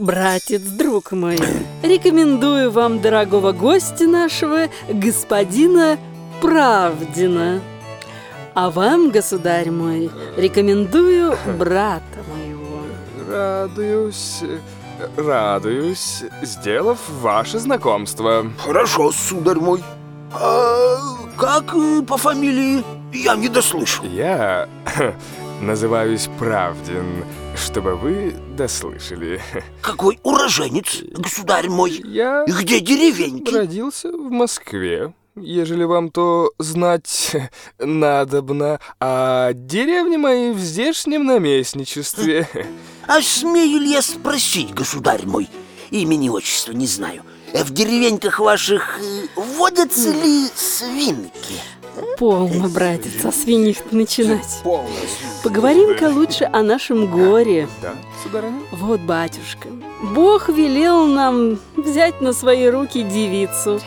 Братец, друг мой, рекомендую вам дорогого гостя нашего, господина Правдина. А вам, государь мой, рекомендую брата моего. Радуюсь, радуюсь, сделав ваше знакомство. Хорошо, сударь мой. А как э, по фамилии? Я не дослышал. Я называюсь Правдин, чтобы вы дослышали. Какой уроженец, государь мой? Я И где деревеньки? родился в Москве. Ежели вам то знать надобно, а деревни мои в здешнем наместничестве. А смею ли я спросить, государь мой? Имени отчества не знаю. Э, В деревеньках ваших э, водятся ли свинки? Полно, братец, со свиньих начинать. Поговорим-ка лучше о нашем горе. Вот, батюшка, Бог велел нам взять на свои руки девицу.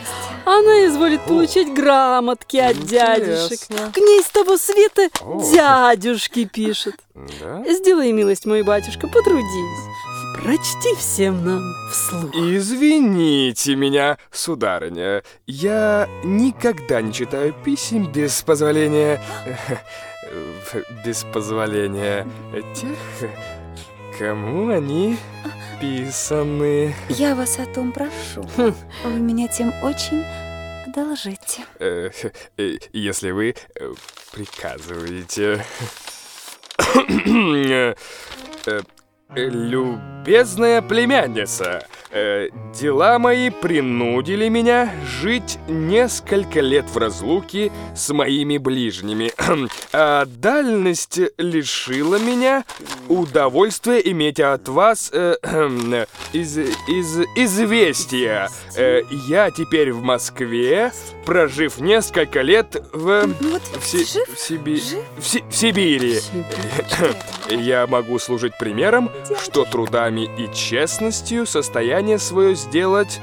Она изволит получить грамотки от дядюшек. К ней с того света дядюшки пишет. Сделай милость, мой батюшка, потрудись. Прочти всем нам вслух. Извините меня, сударыня, я никогда не читаю писем без позволения... без позволения тех, кому они писаны. Я вас о том прошу. Хм. Вы меня тем очень одолжите. Э, э, Если вы э, приказываете... Любезная племянница, э, дела мои принудили меня жить несколько лет в разлуке с моими ближними, а дальность лишила меня удовольствия иметь от вас э, э, из, из, известия. Э, я теперь в Москве, прожив несколько лет в, Ну вот в, Си- жив, в Сиби- жив. в Си- в Сибири. Я могу служить примером, что трудами и честностью состояние свое сделать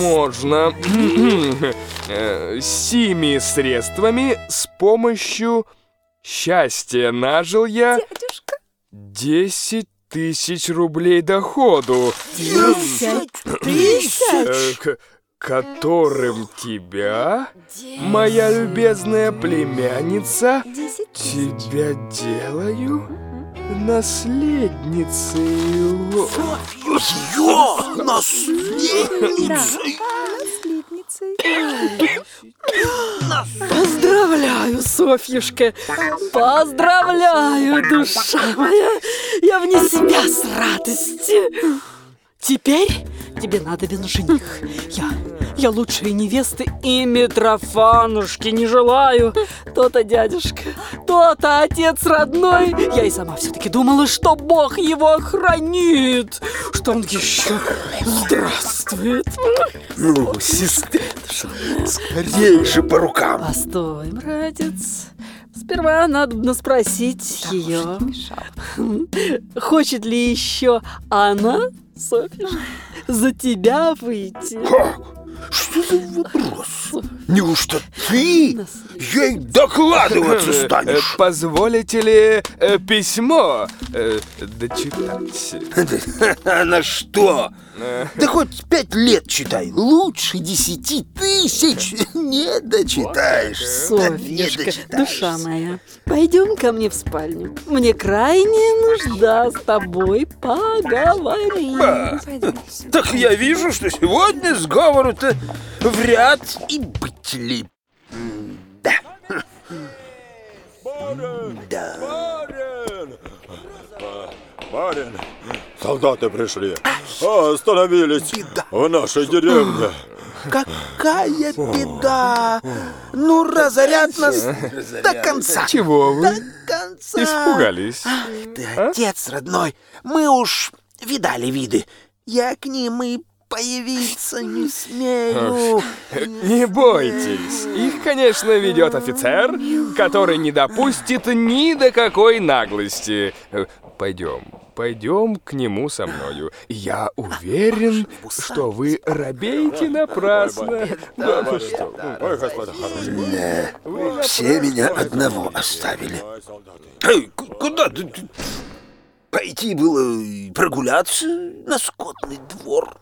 можно. Э, сими средствами с помощью счастья нажил я Дядюшка, 10 тысяч рублей доходу, тысяч? э, которым тебя, моя любезная племянница, тебя делаю наследницей. Наследницей? Наследницей. Поздравляю, Софьюшка! Поздравляю, душа моя! Я вне себя с радости! Теперь тебе надобен жених. Я, я лучшей невесты и Митрофанушки не желаю. То-то дядюшка, то-то отец родной. Я и сама все-таки думала, что Бог его хранит, что он еще здравствует. Ну, сестра, скорее же по рукам. Постой, братец. Сперва надо спросить ее, хочет ли еще она, Софья, за тебя выйти. Как? За вопрос? Неужто ты ей докладываться Э, станешь? Позволите ли э, письмо э, дочитать? На что? Да хоть пять лет читай. Лучше десяти тысяч не дочитаешь. Софьюшка, душа моя, пойдем ко мне в спальню. Мне крайне нужда с тобой поговорить. А, Так я вижу, что сегодня сговору-то вряд и быть ли. Да. Да. Барин! Барин! Солдаты пришли. А, Остановились Беда. в нашей деревне. Какая беда! Ну, разорят нас до конца. Чего вы? До конца. Испугались? Ах ты, отец родной, мы уж видали виды. Я к ним и появиться не смею. Не бойтесь, их, конечно, ведет офицер, который не допустит ни до какой наглости. Э, Пойдем, пойдем к нему со мною. Я уверен, что вы робеете напрасно. Ой, господа. Все меня одного оставили. Эй, куда ты? ты- пойти было прогуляться на скотный двор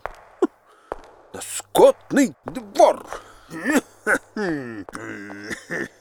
скотный двор.